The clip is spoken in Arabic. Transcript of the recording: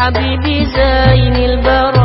حبيبي زين البر.